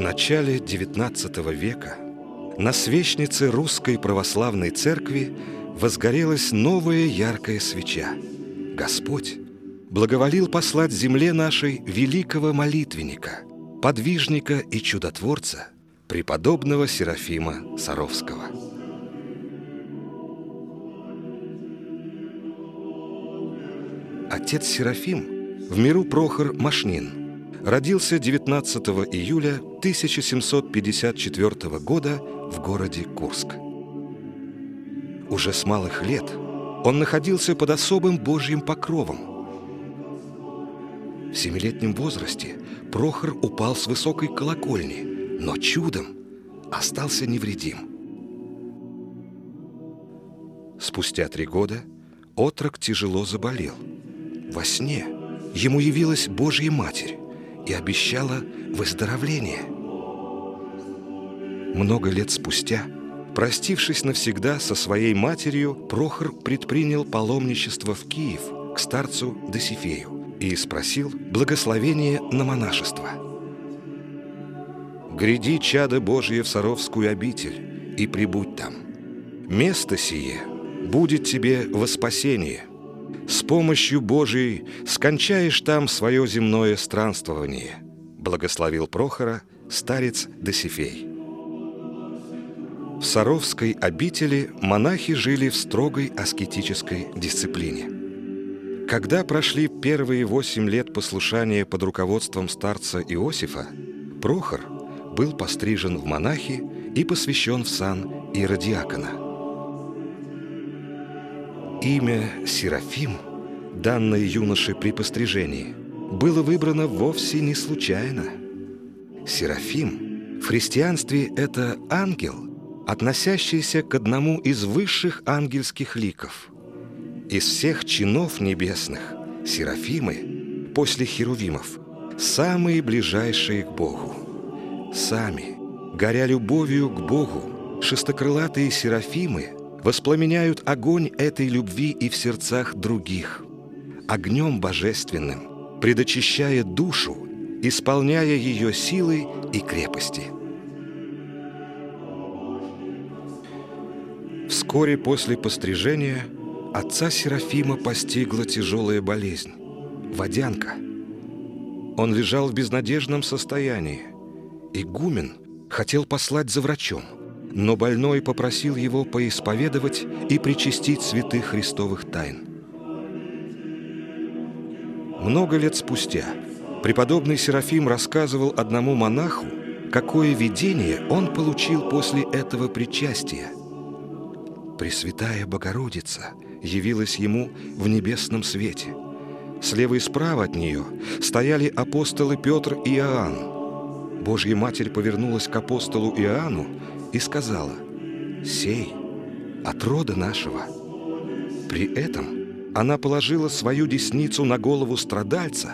В начале XIX века на свечнице Русской Православной Церкви возгорелась новая яркая свеча. Господь благоволил послать земле нашей великого молитвенника, подвижника и чудотворца, преподобного Серафима Саровского. Отец Серафим в миру Прохор Машнин родился 19 июля 1754 года в городе Курск. Уже с малых лет он находился под особым Божьим покровом. В семилетнем возрасте Прохор упал с высокой колокольни, но чудом остался невредим. Спустя три года отрок тяжело заболел. Во сне ему явилась Божья Матерь и обещала выздоровление. Много лет спустя, простившись навсегда со своей матерью, Прохор предпринял паломничество в Киев к старцу Досифею и спросил благословение на монашество. «Гряди, чадо Божье, в Саровскую обитель, и прибудь там. Место сие будет тебе во спасение. С помощью Божией скончаешь там свое земное странствование», благословил Прохора старец Досифей. В Саровской обители монахи жили в строгой аскетической дисциплине. Когда прошли первые восемь лет послушания под руководством старца Иосифа, Прохор был пострижен в монахи и посвящен в сан иродиакона. Имя Серафим, данное юноше при пострижении, было выбрано вовсе не случайно. Серафим в христианстве – это ангел, относящийся к одному из высших ангельских ликов. Из всех чинов небесных Серафимы после Херувимов самые ближайшие к Богу. Сами, горя любовью к Богу, шестокрылатые Серафимы воспламеняют огонь этой любви и в сердцах других, огнем божественным, предочищая душу, исполняя ее силой и крепости – Вскоре после пострижения отца Серафима постигла тяжелая болезнь – водянка. Он лежал в безнадежном состоянии. Игумен хотел послать за врачом, но больной попросил его поисповедовать и причастить святых христовых тайн. Много лет спустя преподобный Серафим рассказывал одному монаху, какое видение он получил после этого причастия – Пресвятая Богородица явилась ему в небесном свете. Слева и справа от нее стояли апостолы Петр и Иоанн. Божья Матерь повернулась к апостолу Иоанну и сказала «Сей от рода нашего». При этом она положила свою десницу на голову страдальца,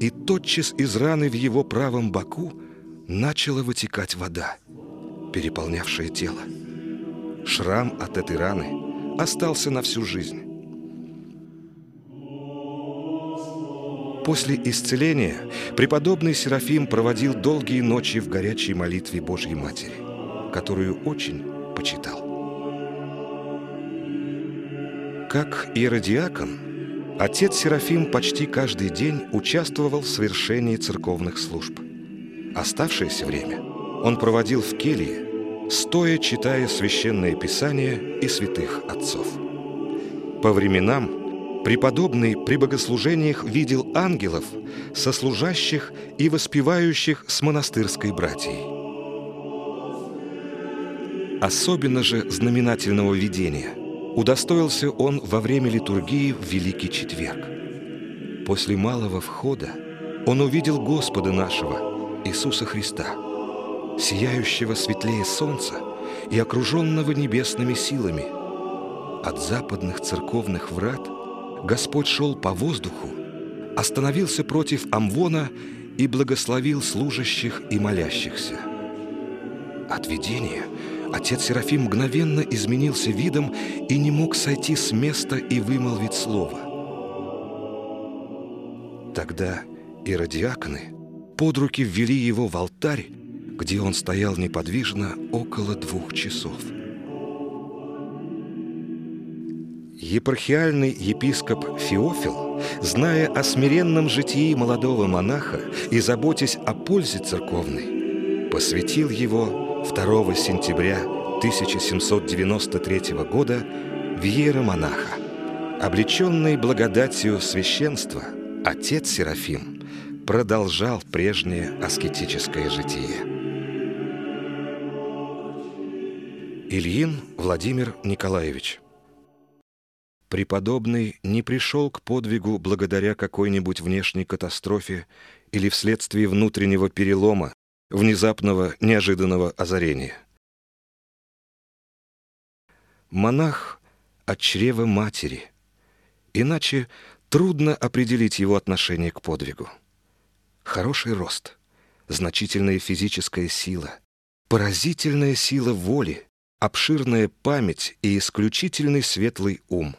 и тотчас из раны в его правом боку начала вытекать вода, переполнявшая тело. Шрам от этой раны остался на всю жизнь. После исцеления преподобный Серафим проводил долгие ночи в горячей молитве Божьей Матери, которую очень почитал. Как иеродиакон, отец Серафим почти каждый день участвовал в совершении церковных служб. Оставшееся время он проводил в келье, стоя читая священное писание и святых отцов. По временам преподобный при богослужениях видел ангелов, сослужащих и воспевающих с монастырской братьей. Особенно же знаменательного видения удостоился он во время литургии в Великий Четверг. После малого входа он увидел Господа нашего, Иисуса Христа – сияющего светлее солнца и окруженного небесными силами. От западных церковных врат Господь шел по воздуху, остановился против Амвона и благословил служащих и молящихся. От видения отец Серафим мгновенно изменился видом и не мог сойти с места и вымолвить слово. Тогда иродиаконы под руки ввели его в алтарь где он стоял неподвижно около двух часов. Епархиальный епископ Феофил, зная о смиренном житии молодого монаха и заботясь о пользе церковной, посвятил его 2 сентября 1793 года в иеромонаха. Облеченный благодатью священства, отец Серафим продолжал прежнее аскетическое житие. Ильин Владимир Николаевич Преподобный не пришел к подвигу благодаря какой-нибудь внешней катастрофе или вследствие внутреннего перелома, внезапного неожиданного озарения. Монах от чрева матери, иначе трудно определить его отношение к подвигу. Хороший рост, значительная физическая сила, поразительная сила воли, обширная память и исключительный светлый ум.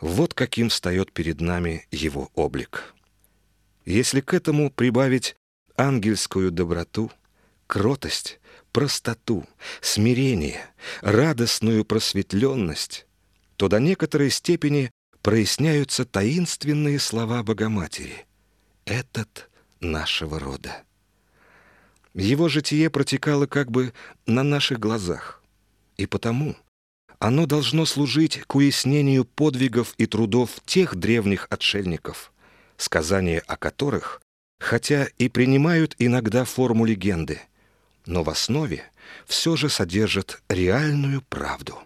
Вот каким встает перед нами его облик. Если к этому прибавить ангельскую доброту, кротость, простоту, смирение, радостную просветленность, то до некоторой степени проясняются таинственные слова Богоматери. «Этот нашего рода». Его житие протекало как бы на наших глазах, и потому оно должно служить к уяснению подвигов и трудов тех древних отшельников, сказания о которых, хотя и принимают иногда форму легенды, но в основе все же содержат реальную правду.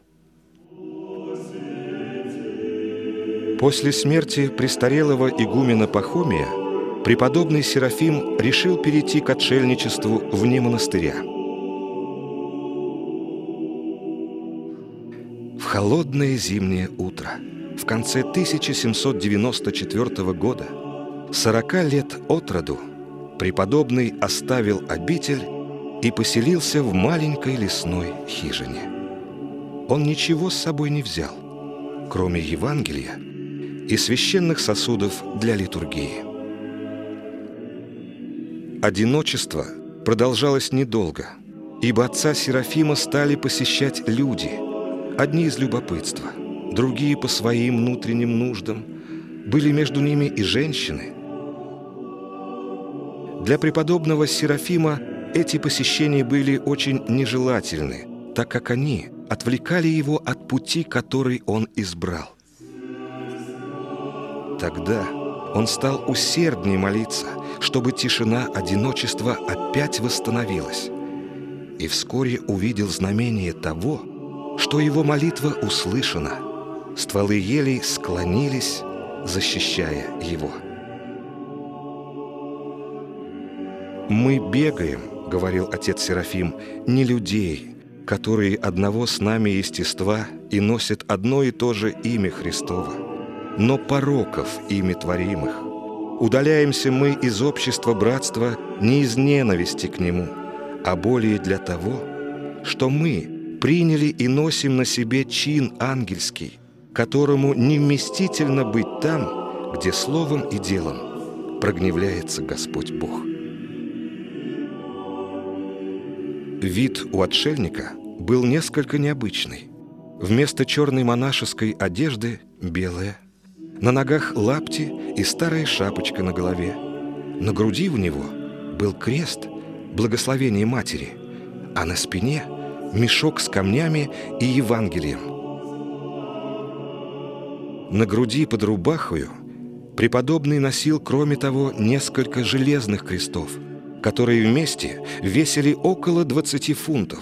После смерти престарелого игумена Пахомия преподобный Серафим решил перейти к отшельничеству вне монастыря. Холодное зимнее утро, в конце 1794 года, 40 лет от роду, преподобный оставил обитель и поселился в маленькой лесной хижине. Он ничего с собой не взял, кроме Евангелия и священных сосудов для литургии. Одиночество продолжалось недолго, ибо отца Серафима стали посещать люди, одни из любопытства, другие по своим внутренним нуждам, были между ними и женщины. Для преподобного Серафима эти посещения были очень нежелательны, так как они отвлекали его от пути, который он избрал. Тогда он стал усерднее молиться, чтобы тишина одиночества опять восстановилась, и вскоре увидел знамение того, что его молитва услышана. Стволы елей склонились, защищая его. «Мы бегаем, — говорил отец Серафим, — не людей, которые одного с нами естества и носят одно и то же имя Христово, но пороков ими творимых. Удаляемся мы из общества братства не из ненависти к нему, а более для того, что мы приняли и носим на себе чин ангельский, которому невместительно быть там, где словом и делом прогневляется Господь Бог. Вид у отшельника был несколько необычный. Вместо черной монашеской одежды – белая, на ногах лапти и старая шапочка на голове. На груди у него был крест, благословение матери, а на спине – мешок с камнями и Евангелием. На груди под рубахою преподобный носил, кроме того, несколько железных крестов – которые вместе весили около 20 фунтов,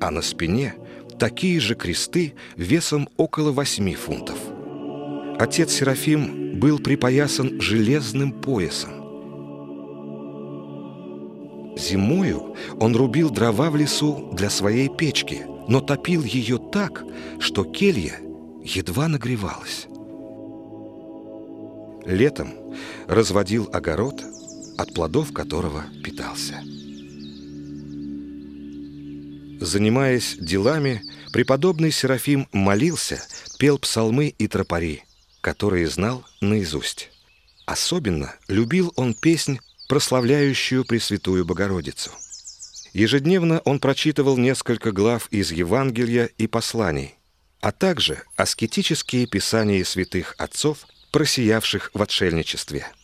а на спине такие же кресты весом около 8 фунтов. Отец Серафим был припоясан железным поясом. Зимою он рубил дрова в лесу для своей печки, но топил ее так, что келья едва нагревалась. Летом разводил огород – от плодов которого питался. Занимаясь делами, преподобный Серафим молился, пел псалмы и тропари, которые знал наизусть. Особенно любил он песнь, прославляющую Пресвятую Богородицу. Ежедневно он прочитывал несколько глав из Евангелия и посланий, а также аскетические писания святых отцов, просиявших в отшельничестве –